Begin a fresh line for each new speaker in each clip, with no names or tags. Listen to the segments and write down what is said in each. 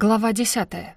Глава десятая.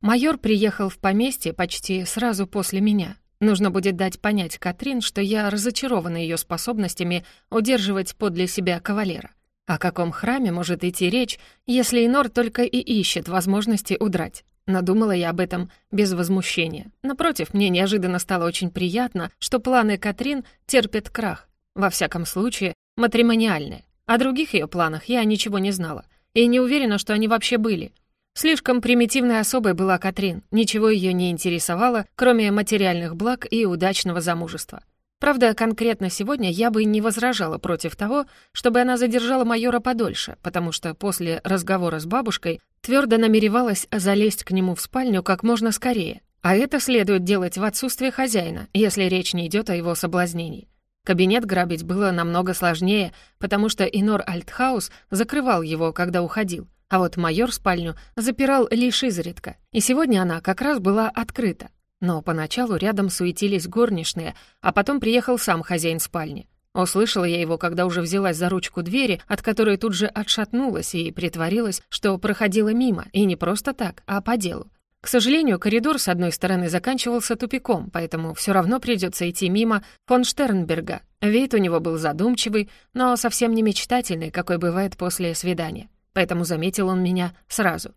Майор приехал в поместье почти сразу после меня. Нужно будет дать понять Катрин, что я разочарована ее способностями удерживать подле себя кавалера. О каком храме может идти речь, если Инор только и ищет возможности удрать? Надумала я об этом без возмущения. Напротив, мне неожиданно стало очень приятно, что планы Катрин терпят крах. Во всяком случае, матримониальные. О других ее планах я ничего не знала — и не уверена, что они вообще были. Слишком примитивной особой была Катрин, ничего ее не интересовало, кроме материальных благ и удачного замужества. Правда, конкретно сегодня я бы не возражала против того, чтобы она задержала майора подольше, потому что после разговора с бабушкой твердо намеревалась залезть к нему в спальню как можно скорее. А это следует делать в отсутствие хозяина, если речь не идет о его соблазнении. Кабинет грабить было намного сложнее, потому что Инор Альтхаус закрывал его, когда уходил, а вот майор спальню запирал лишь изредка, и сегодня она как раз была открыта. Но поначалу рядом суетились горничные, а потом приехал сам хозяин спальни. Услышала я его, когда уже взялась за ручку двери, от которой тут же отшатнулась и притворилась, что проходила мимо, и не просто так, а по делу. К сожалению, коридор с одной стороны заканчивался тупиком, поэтому все равно придется идти мимо фон Штернберга. Вид у него был задумчивый, но совсем не мечтательный, какой бывает после свидания. Поэтому заметил он меня сразу.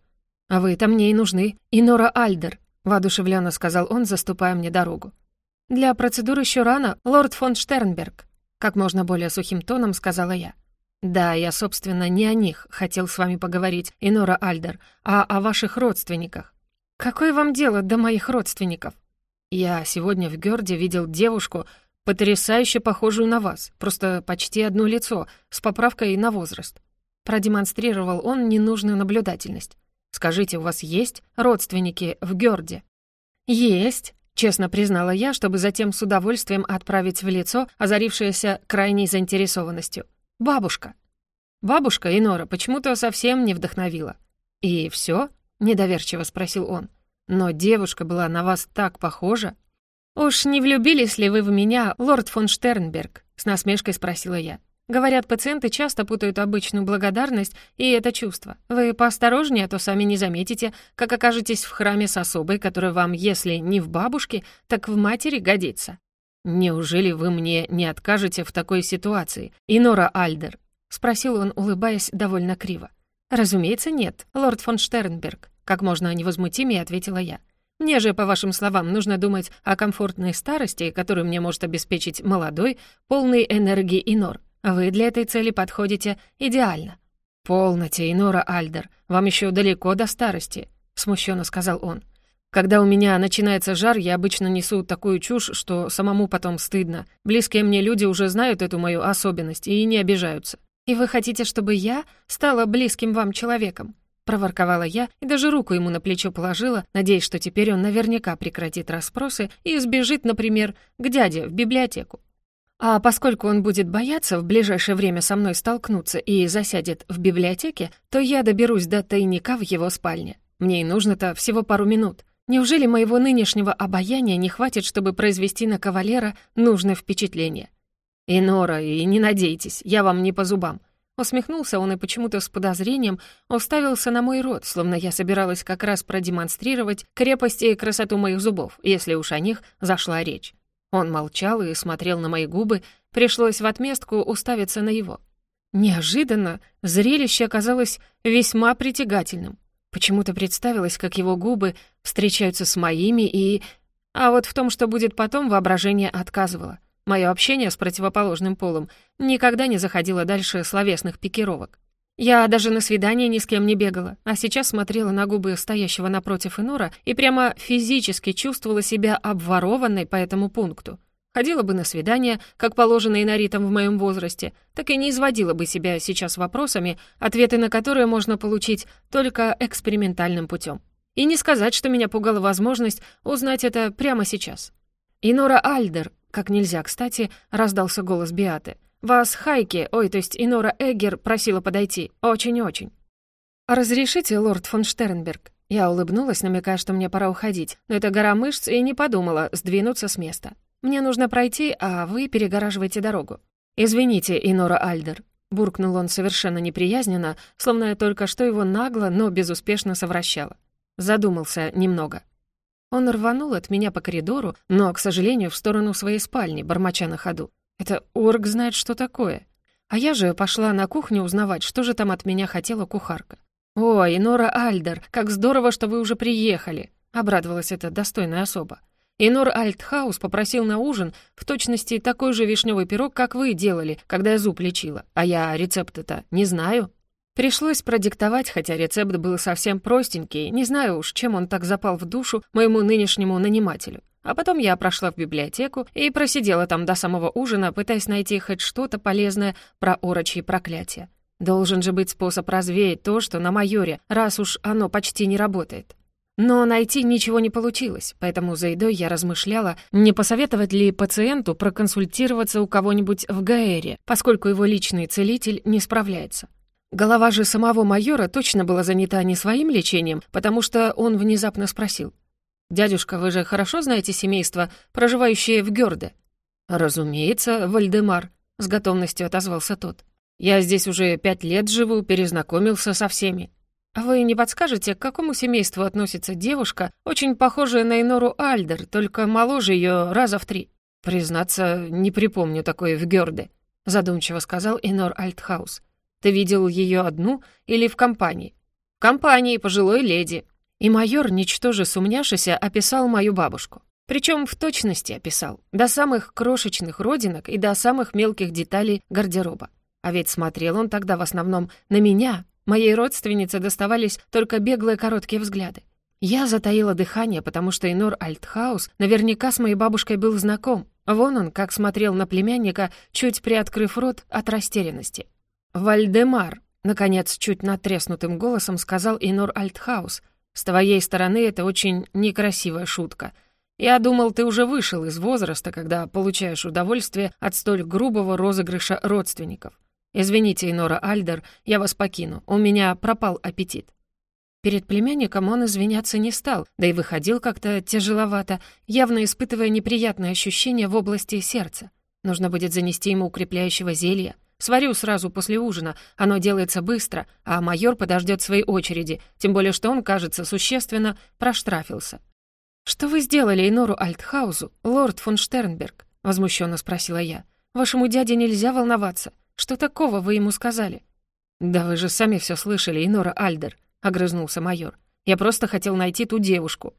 «А вы-то мне и нужны, и Нора Альдер», — воодушевленно сказал он, заступая мне дорогу. «Для процедуры еще рано, лорд фон Штернберг», — как можно более сухим тоном сказала я. «Да, я, собственно, не о них хотел с вами поговорить, Инора Альдер, а о ваших родственниках. «Какое вам дело до моих родственников?» «Я сегодня в Гёрде видел девушку, потрясающе похожую на вас, просто почти одно лицо, с поправкой на возраст». Продемонстрировал он ненужную наблюдательность. «Скажите, у вас есть родственники в Гёрде?» «Есть», — честно признала я, чтобы затем с удовольствием отправить в лицо, озарившееся крайней заинтересованностью. «Бабушка». Бабушка Инора почему-то совсем не вдохновила. «И все? — недоверчиво спросил он. «Но девушка была на вас так похожа». «Уж не влюбились ли вы в меня, лорд фон Штернберг?» — с насмешкой спросила я. «Говорят, пациенты часто путают обычную благодарность и это чувство. Вы поосторожнее, а то сами не заметите, как окажетесь в храме с особой, которая вам, если не в бабушке, так в матери годится». «Неужели вы мне не откажете в такой ситуации, Инора Альдер?» — спросил он, улыбаясь довольно криво. «Разумеется, нет, лорд фон Штернберг», — как можно невозмутимее ответила я. «Мне же, по вашим словам, нужно думать о комфортной старости, которую мне может обеспечить молодой, полный энергии Инор. Вы для этой цели подходите идеально». «Полноте, Инора Альдер, вам еще далеко до старости», — смущенно сказал он. «Когда у меня начинается жар, я обычно несу такую чушь, что самому потом стыдно. Близкие мне люди уже знают эту мою особенность и не обижаются. «И вы хотите, чтобы я стала близким вам человеком?» Проворковала я и даже руку ему на плечо положила, надеясь, что теперь он наверняка прекратит расспросы и сбежит, например, к дяде в библиотеку. А поскольку он будет бояться в ближайшее время со мной столкнуться и засядет в библиотеке, то я доберусь до тайника в его спальне. Мне и нужно-то всего пару минут. Неужели моего нынешнего обаяния не хватит, чтобы произвести на кавалера нужное впечатление? «И Нора, и не надейтесь, я вам не по зубам». Усмехнулся он и почему-то с подозрением уставился на мой рот, словно я собиралась как раз продемонстрировать крепость и красоту моих зубов, если уж о них зашла речь. Он молчал и смотрел на мои губы, пришлось в отместку уставиться на его. Неожиданно зрелище оказалось весьма притягательным. Почему-то представилось, как его губы встречаются с моими, и... А вот в том, что будет потом, воображение отказывало — Мое общение с противоположным полом никогда не заходило дальше словесных пикировок. Я даже на свидание ни с кем не бегала, а сейчас смотрела на губы стоящего напротив Инора и прямо физически чувствовала себя обворованной по этому пункту. Ходила бы на свидание, как положено иноритам в моем возрасте, так и не изводила бы себя сейчас вопросами, ответы на которые можно получить только экспериментальным путем. И не сказать, что меня пугала возможность узнать это прямо сейчас. Инора Альдер, как нельзя кстати, раздался голос Биаты. «Вас Хайки, ой, то есть Инора Эггер просила подойти. Очень-очень». «Разрешите, лорд фон Штернберг?» Я улыбнулась, намекая, что мне пора уходить, но эта гора мышц и не подумала сдвинуться с места. «Мне нужно пройти, а вы перегораживаете дорогу». «Извините, Инора Альдер». буркнул он совершенно неприязненно, словно я только что его нагло, но безуспешно совращала. Задумался немного. Он рванул от меня по коридору, но, к сожалению, в сторону своей спальни, бормоча на ходу. Это орг знает, что такое. А я же пошла на кухню узнавать, что же там от меня хотела кухарка. «Ой, Нора Альдер, как здорово, что вы уже приехали!» — обрадовалась эта достойная особа. Инор Альтхаус попросил на ужин в точности такой же вишневый пирог, как вы делали, когда я зуб лечила, а я рецепта-то не знаю. Пришлось продиктовать, хотя рецепт был совсем простенький, не знаю уж, чем он так запал в душу моему нынешнему нанимателю. А потом я прошла в библиотеку и просидела там до самого ужина, пытаясь найти хоть что-то полезное про орочьи проклятия. Должен же быть способ развеять то, что на майоре, раз уж оно почти не работает. Но найти ничего не получилось, поэтому за едой я размышляла, не посоветовать ли пациенту проконсультироваться у кого-нибудь в Гаэре, поскольку его личный целитель не справляется. Голова же самого майора точно была занята не своим лечением, потому что он внезапно спросил. «Дядюшка, вы же хорошо знаете семейство, проживающее в Гёрде?» «Разумеется, Вальдемар», — с готовностью отозвался тот. «Я здесь уже пять лет живу, перезнакомился со всеми. «Вы не подскажете, к какому семейству относится девушка, очень похожая на Инору Альдер, только моложе ее раза в три?» «Признаться, не припомню такое в Гёрде», — задумчиво сказал Инор Альтхаус. «Ты видел ее одну или в компании?» «В компании пожилой леди». И майор, ничтоже сумняшися, описал мою бабушку. Причем в точности описал, до самых крошечных родинок и до самых мелких деталей гардероба. А ведь смотрел он тогда в основном на меня, Моей родственнице доставались только беглые короткие взгляды. Я затаила дыхание, потому что Инор Альтхаус наверняка с моей бабушкой был знаком. Вон он, как смотрел на племянника, чуть приоткрыв рот от растерянности. «Вальдемар», — наконец, чуть натреснутым голосом сказал Инор Альтхаус, «с твоей стороны это очень некрасивая шутка. Я думал, ты уже вышел из возраста, когда получаешь удовольствие от столь грубого розыгрыша родственников. «Извините, Инора Альдер, я вас покину. У меня пропал аппетит». Перед племянником он извиняться не стал, да и выходил как-то тяжеловато, явно испытывая неприятные ощущения в области сердца. Нужно будет занести ему укрепляющего зелья. Сварю сразу после ужина, оно делается быстро, а майор подождет своей очереди, тем более что он, кажется, существенно проштрафился. «Что вы сделали Инору Альтхаузу, лорд фон Штернберг?» — возмущенно спросила я. «Вашему дяде нельзя волноваться. Что такого вы ему сказали?» «Да вы же сами все слышали, Инора Альдер», — огрызнулся майор. «Я просто хотел найти ту девушку».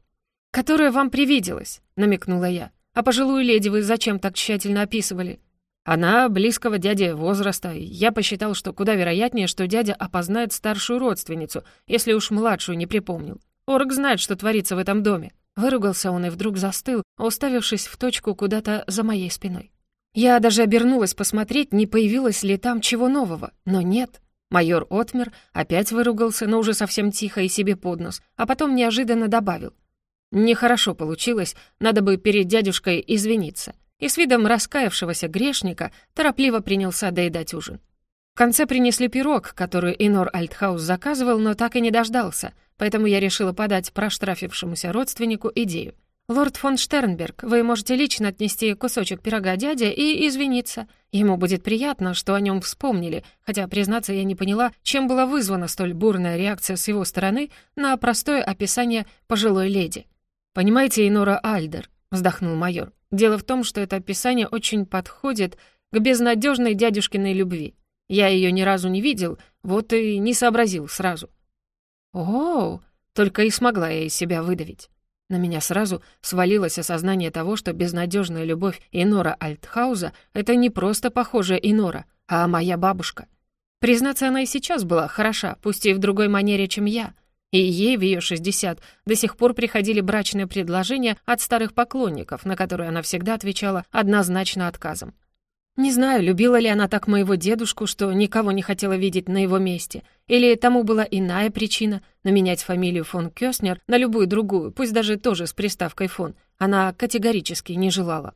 «Которая вам привиделась», — намекнула я. «А пожилую леди вы зачем так тщательно описывали?» Она близкого дяди возраста. Я посчитал, что куда вероятнее, что дядя опознает старшую родственницу, если уж младшую не припомнил. Орк знает, что творится в этом доме. Выругался он и вдруг застыл, уставившись в точку куда-то за моей спиной. Я даже обернулась посмотреть, не появилось ли там чего нового, но нет. Майор отмер, опять выругался, но уже совсем тихо и себе под нос, а потом неожиданно добавил. «Нехорошо получилось, надо бы перед дядюшкой извиниться». И с видом раскаявшегося грешника торопливо принялся доедать ужин. В конце принесли пирог, который Инор Альтхаус заказывал, но так и не дождался, поэтому я решила подать проштрафившемуся родственнику идею. «Лорд фон Штернберг, вы можете лично отнести кусочек пирога дяде и извиниться. Ему будет приятно, что о нем вспомнили, хотя, признаться, я не поняла, чем была вызвана столь бурная реакция с его стороны на простое описание пожилой леди. «Понимаете, Инора Альдер», — вздохнул майор, «дело в том, что это описание очень подходит к безнадежной дядюшкиной любви. Я ее ни разу не видел, вот и не сообразил сразу». «О, только и смогла я из себя выдавить. На меня сразу свалилось осознание того, что безнадежная любовь Инора Альтхауза — это не просто похожая Инора, а моя бабушка. Признаться, она и сейчас была хороша, пусть и в другой манере, чем я. И ей в ее 60 до сих пор приходили брачные предложения от старых поклонников, на которые она всегда отвечала однозначно отказом. Не знаю, любила ли она так моего дедушку, что никого не хотела видеть на его месте, или тому была иная причина, но менять фамилию фон Кёснер на любую другую, пусть даже тоже с приставкой «фон», она категорически не желала.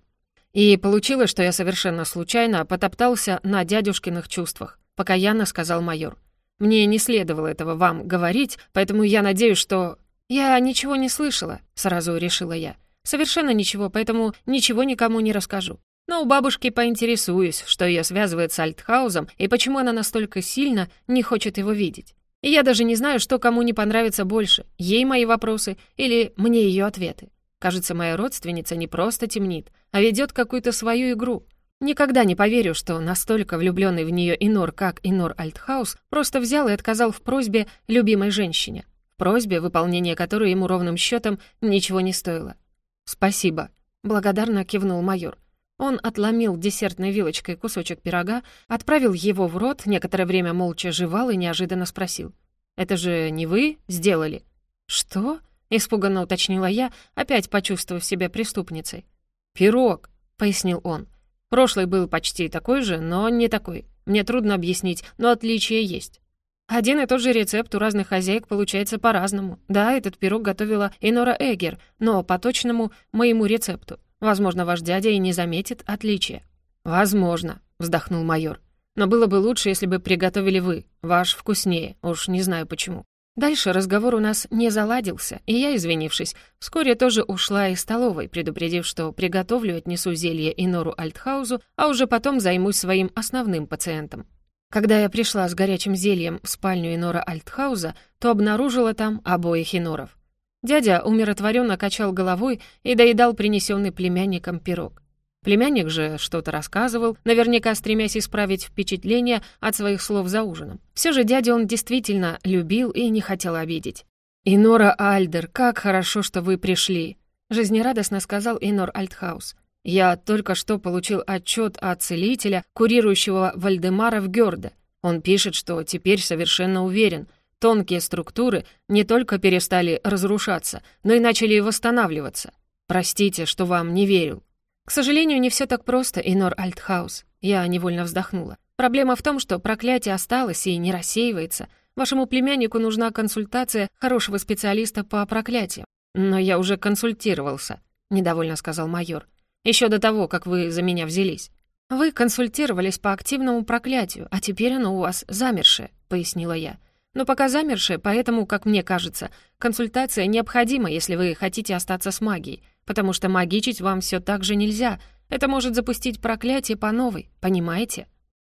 И получилось, что я совершенно случайно потоптался на дядюшкиных чувствах, пока Яна сказал майор. «Мне не следовало этого вам говорить, поэтому я надеюсь, что...» «Я ничего не слышала», — сразу решила я. «Совершенно ничего, поэтому ничего никому не расскажу. Но у бабушки поинтересуюсь, что ее связывает с Альтхаузом и почему она настолько сильно не хочет его видеть. И я даже не знаю, что кому не понравится больше, ей мои вопросы или мне ее ответы. Кажется, моя родственница не просто темнит, а ведет какую-то свою игру. Никогда не поверю, что настолько влюбленный в нее Инор, как Инор Альтхаус, просто взял и отказал в просьбе любимой женщине. Просьбе, выполнение которой ему ровным счетом ничего не стоило. «Спасибо», — благодарно кивнул майор. Он отломил десертной вилочкой кусочек пирога, отправил его в рот, некоторое время молча жевал и неожиданно спросил. «Это же не вы сделали?» «Что?» — испуганно уточнила я, опять почувствовав себя преступницей. «Пирог», — пояснил он. «Прошлый был почти такой же, но не такой. Мне трудно объяснить, но отличия есть. Один и тот же рецепт у разных хозяек получается по-разному. Да, этот пирог готовила Инора Эгер, но по точному моему рецепту. Возможно, ваш дядя и не заметит отличия». «Возможно», — вздохнул майор. «Но было бы лучше, если бы приготовили вы. Ваш вкуснее, уж не знаю почему». Дальше разговор у нас не заладился, и я, извинившись, вскоре тоже ушла из столовой, предупредив, что приготовлю и отнесу зелье Инору Альтхаузу, а уже потом займусь своим основным пациентом. Когда я пришла с горячим зельем в спальню Инора Альтхауза, то обнаружила там обоих Иноров. Дядя умиротворенно качал головой и доедал принесенный племянником пирог. Племянник же что-то рассказывал, наверняка стремясь исправить впечатление от своих слов за ужином. Все же дядя он действительно любил и не хотел обидеть. «Инора Альдер, как хорошо, что вы пришли!» — жизнерадостно сказал Инор Альтхаус. «Я только что получил отчет от целителя, курирующего Вальдемара в Гёрде. Он пишет, что теперь совершенно уверен, Тонкие структуры не только перестали разрушаться, но и начали восстанавливаться. Простите, что вам не верил. К сожалению, не все так просто, Инор Альтхаус. Я невольно вздохнула. Проблема в том, что проклятие осталось и не рассеивается. Вашему племяннику нужна консультация хорошего специалиста по проклятиям. Но я уже консультировался, недовольно сказал майор. Еще до того, как вы за меня взялись. Вы консультировались по активному проклятию, а теперь оно у вас замершее, пояснила я но пока замершая, поэтому, как мне кажется, консультация необходима, если вы хотите остаться с магией, потому что магичить вам все так же нельзя. Это может запустить проклятие по новой, понимаете?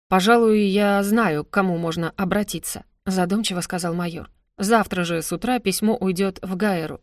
«Пожалуй, я знаю, к кому можно обратиться», — задумчиво сказал майор. «Завтра же с утра письмо уйдет в Гайеру.